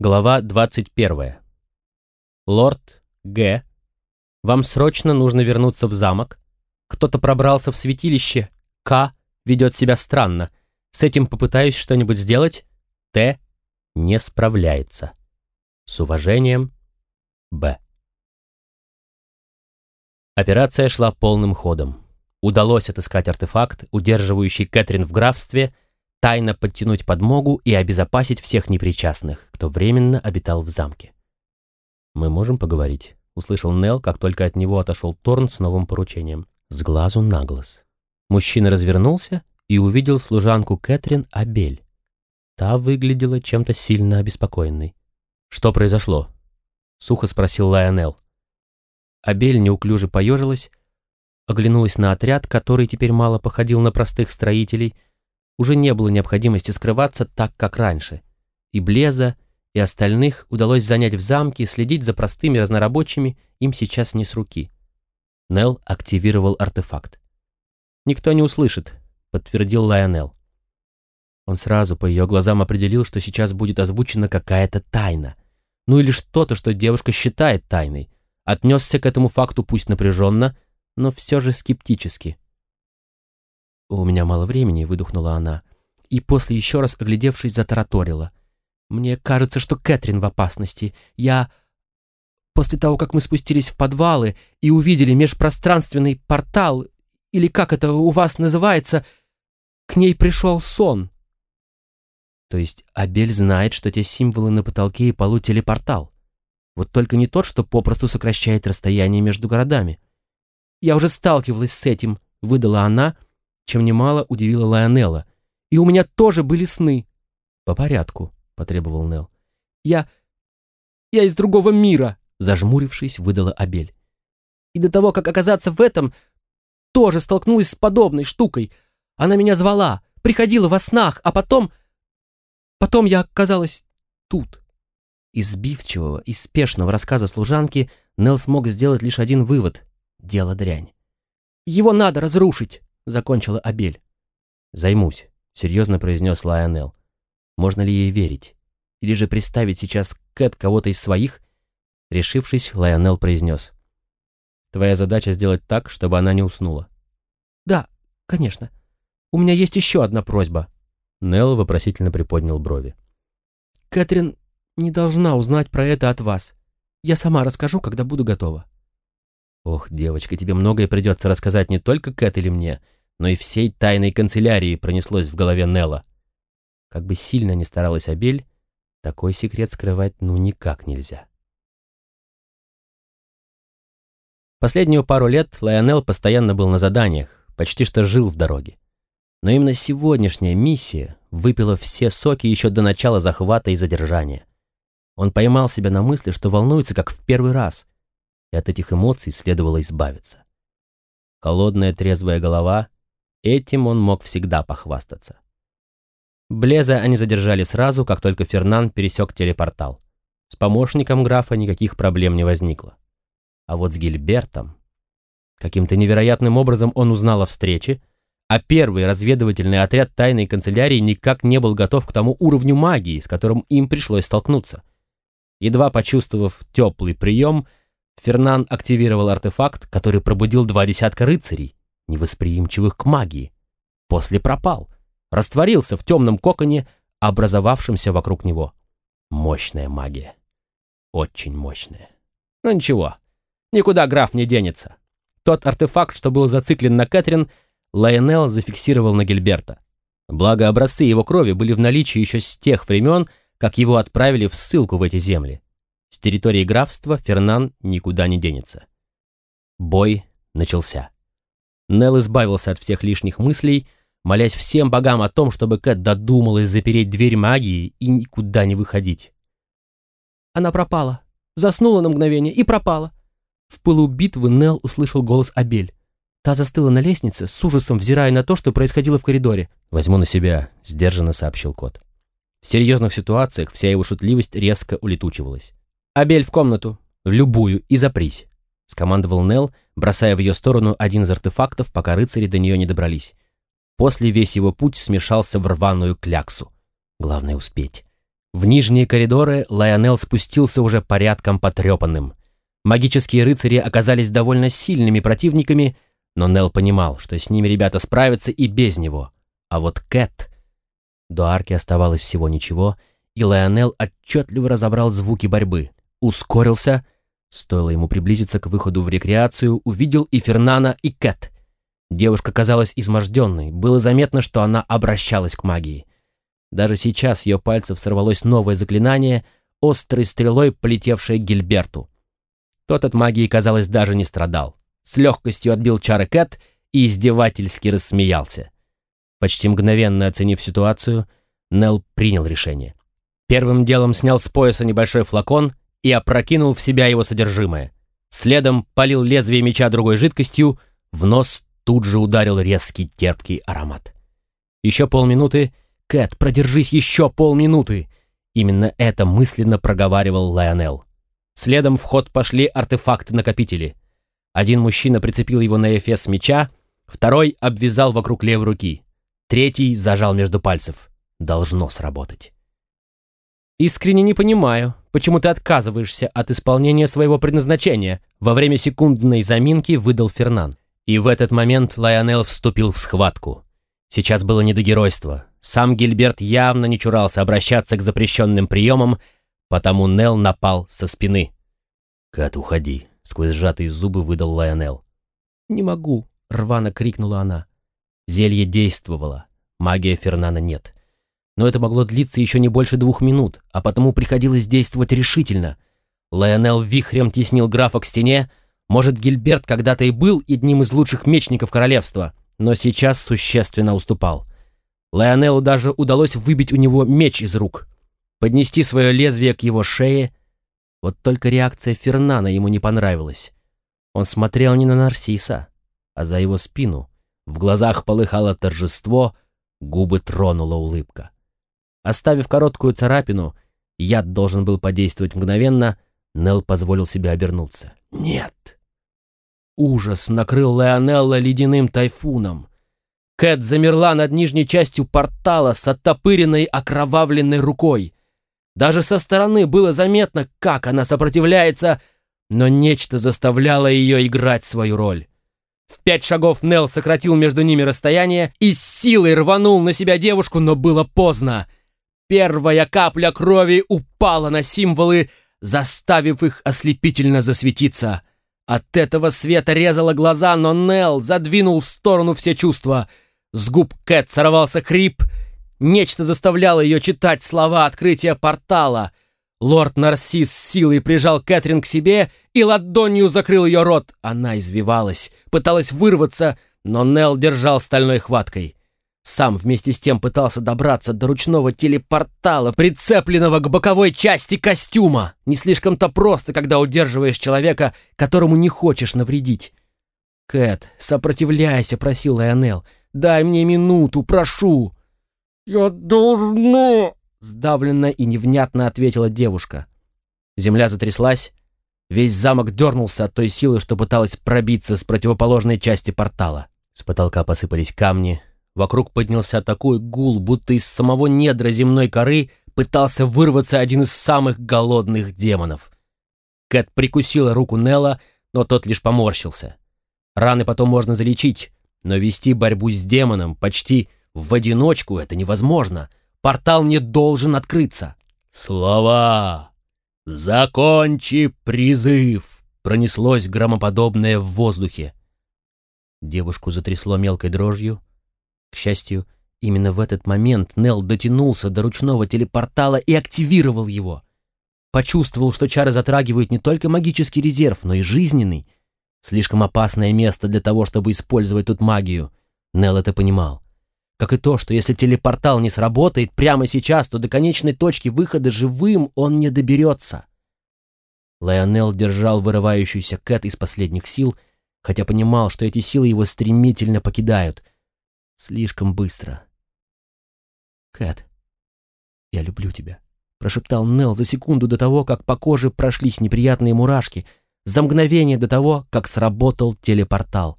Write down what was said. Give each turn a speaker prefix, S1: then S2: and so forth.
S1: Глава 21. Лорд Г. Вам срочно нужно вернуться в замок. Кто-то пробрался в святилище. К. Ведет себя странно. С этим попытаюсь что-нибудь сделать. Т. Не справляется. С уважением. Б. Операция шла полным ходом. Удалось отыскать артефакт, удерживающий Кэтрин в графстве, тайно подтянуть подмогу и обезопасить всех непричастных, кто временно обитал в замке. «Мы можем поговорить?» — услышал Нел, как только от него отошел Торн с новым поручением. С глазу на глаз. Мужчина развернулся и увидел служанку Кэтрин Абель. Та выглядела чем-то сильно обеспокоенной. «Что произошло?» — сухо спросил Лайонел. Абель неуклюже поежилась, оглянулась на отряд, который теперь мало походил на простых строителей — уже не было необходимости скрываться так, как раньше. И Блеза, и остальных удалось занять в замке, следить за простыми разнорабочими им сейчас не с руки. Нел активировал артефакт. «Никто не услышит», — подтвердил Лайонел. Он сразу по ее глазам определил, что сейчас будет озвучена какая-то тайна. Ну или что-то, что девушка считает тайной. Отнесся к этому факту пусть напряженно, но все же скептически. «У меня мало времени», — выдохнула она. И после еще раз оглядевшись, затараторила. «Мне кажется, что Кэтрин в опасности. Я...» После того, как мы спустились в подвалы и увидели межпространственный портал, или как это у вас называется, к ней пришел сон. То есть Абель знает, что те символы на потолке и полу телепортал. Вот только не тот, что попросту сокращает расстояние между городами. Я уже сталкивалась с этим, выдала она, — чем немало удивила Лайонелла. «И у меня тоже были сны». «По порядку», — потребовал Нел. «Я... я из другого мира», — зажмурившись, выдала Абель. «И до того, как оказаться в этом, тоже столкнулась с подобной штукой. Она меня звала, приходила во снах, а потом... Потом я оказалась тут». Из сбивчивого и спешного рассказа служанки Нел смог сделать лишь один вывод — дело дрянь. «Его надо разрушить!» Закончила Абель. «Займусь», — серьезно произнес Лайонел. «Можно ли ей верить? Или же представить сейчас Кэт кого-то из своих?» Решившись, Лайонел произнес. «Твоя задача сделать так, чтобы она не уснула». «Да, конечно. У меня есть еще одна просьба». Нелл вопросительно приподнял брови. «Кэтрин не должна узнать про это от вас. Я сама расскажу, когда буду готова». «Ох, девочка, тебе многое придется рассказать не только Кэт или мне, но и всей тайной канцелярии пронеслось в голове Нелла. Как бы сильно ни старалась Абель, такой секрет скрывать ну никак нельзя. Последнюю пару лет Лайонел постоянно был на заданиях, почти что жил в дороге. Но именно сегодняшняя миссия выпила все соки еще до начала захвата и задержания. Он поймал себя на мысли, что волнуется как в первый раз, и от этих эмоций следовало избавиться. Холодная трезвая голова Этим он мог всегда похвастаться. Блеза они задержали сразу, как только Фернан пересек телепортал. С помощником графа никаких проблем не возникло. А вот с Гильбертом... Каким-то невероятным образом он узнал о встрече, а первый разведывательный отряд тайной канцелярии никак не был готов к тому уровню магии, с которым им пришлось столкнуться. Едва почувствовав теплый прием, Фернан активировал артефакт, который пробудил два десятка рыцарей, невосприимчивых к магии. После пропал, растворился в темном коконе, образовавшемся вокруг него. Мощная магия. Очень мощная. Но ничего, никуда граф не денется. Тот артефакт, что был зациклен на Кэтрин, Лайонел зафиксировал на Гильберта. Благо, образцы его крови были в наличии еще с тех времен, как его отправили в ссылку в эти земли. С территории графства Фернан никуда не денется. Бой начался. Нелл избавился от всех лишних мыслей, молясь всем богам о том, чтобы Кэт додумалась запереть дверь магии и никуда не выходить. Она пропала. Заснула на мгновение и пропала. В пылу битвы Нелл услышал голос Абель. Та застыла на лестнице, с ужасом взирая на то, что происходило в коридоре. «Возьму на себя», — сдержанно сообщил кот. В серьезных ситуациях вся его шутливость резко улетучивалась. «Абель в комнату, в любую, и запрись скомандовал Нел, бросая в ее сторону один из артефактов, пока рыцари до нее не добрались. После весь его путь смешался в рваную кляксу. Главное успеть. В нижние коридоры Лайонел спустился уже порядком потрепанным. Магические рыцари оказались довольно сильными противниками, но Нел понимал, что с ними ребята справятся и без него. А вот Кэт... До арки оставалось всего ничего, и Лайонел отчетливо разобрал звуки борьбы. Ускорился, стоило ему приблизиться к выходу в рекреацию, увидел и Фернана, и Кэт. Девушка казалась изможденной, было заметно, что она обращалась к магии. Даже сейчас ее пальцев сорвалось новое заклинание, острой стрелой полетевшее к Гильберту. Тот от магии, казалось, даже не страдал. С легкостью отбил чары Кэт и издевательски рассмеялся. Почти мгновенно оценив ситуацию, Нел принял решение. Первым делом снял с пояса небольшой флакон и опрокинул в себя его содержимое. Следом полил лезвие меча другой жидкостью, в нос тут же ударил резкий терпкий аромат. Еще полминуты — Кэт, продержись еще полминуты!» Именно это мысленно проговаривал Лайонел. Следом в ход пошли артефакты-накопители. Один мужчина прицепил его на эфес меча, второй обвязал вокруг левой руки, третий зажал между пальцев. Должно сработать. «Искренне не понимаю, почему ты отказываешься от исполнения своего предназначения», во время секундной заминки выдал Фернан. И в этот момент Лайонел вступил в схватку. Сейчас было не до геройства. Сам Гильберт явно не чурался обращаться к запрещенным приемам, потому Нел напал со спины. «Кат, уходи!» — сквозь сжатые зубы выдал Лайонел. «Не могу!» — рвано крикнула она. Зелье действовало, магия Фернана нет. Но это могло длиться еще не больше двух минут, а потому приходилось действовать решительно. Лайонел вихрем теснил графа к стене. Может, Гильберт когда-то и был одним из лучших мечников королевства, но сейчас существенно уступал. Лайонеллу даже удалось выбить у него меч из рук, поднести свое лезвие к его шее. Вот только реакция Фернана ему не понравилась. Он смотрел не на Нарсиса, а за его спину. В глазах полыхало торжество, губы тронула улыбка. Оставив короткую царапину, яд должен был подействовать мгновенно, Нел позволил себе обернуться. «Нет!» Ужас накрыл Леонелла ледяным тайфуном. Кэт замерла над нижней частью портала с оттопыренной окровавленной рукой. Даже со стороны было заметно, как она сопротивляется, но нечто заставляло ее играть свою роль. В пять шагов Нел сократил между ними расстояние и с силой рванул на себя девушку, но было поздно. Первая капля крови упала на символы, заставив их ослепительно засветиться. От этого света резало глаза, но Нел задвинул в сторону все чувства. С губ Кэт сорвался крип. Нечто заставляло ее читать слова открытия портала. Лорд Нарсис силой прижал Кэтрин к себе и ладонью закрыл ее рот. Она извивалась, пыталась вырваться, но Нел держал стальной хваткой. Сам вместе с тем пытался добраться до ручного телепортала, прицепленного к боковой части костюма. Не слишком-то просто, когда удерживаешь человека, которому не хочешь навредить. «Кэт, сопротивляйся», — просил Лайонел. «Дай мне минуту, прошу».
S2: «Я должна...»
S1: — сдавленно и невнятно ответила девушка. Земля затряслась. Весь замок дернулся от той силы, что пыталась пробиться с противоположной части портала. С потолка посыпались камни, Вокруг поднялся такой гул, будто из самого недра земной коры пытался вырваться один из самых голодных демонов. Кэт прикусила руку Нелла, но тот лишь поморщился. Раны потом можно залечить, но вести борьбу с демоном почти в одиночку это невозможно. Портал не должен открыться. «Слова! Закончи призыв!» Пронеслось громоподобное в воздухе. Девушку затрясло мелкой дрожью, к счастью, именно в этот момент Нел дотянулся до ручного телепортала и активировал его. Почувствовал, что чары затрагивают не только магический резерв, но и жизненный. Слишком опасное место для того, чтобы использовать тут магию. Нел это понимал. Как и то, что если телепортал не сработает прямо сейчас, то до конечной точки выхода живым он не доберется. Лайонел держал вырывающуюся Кэт из последних сил, хотя понимал, что эти силы его стремительно покидают — Слишком быстро. «Кэт, я люблю тебя», — прошептал Нел за секунду до того, как по коже прошлись неприятные мурашки, за мгновение до того, как сработал телепортал.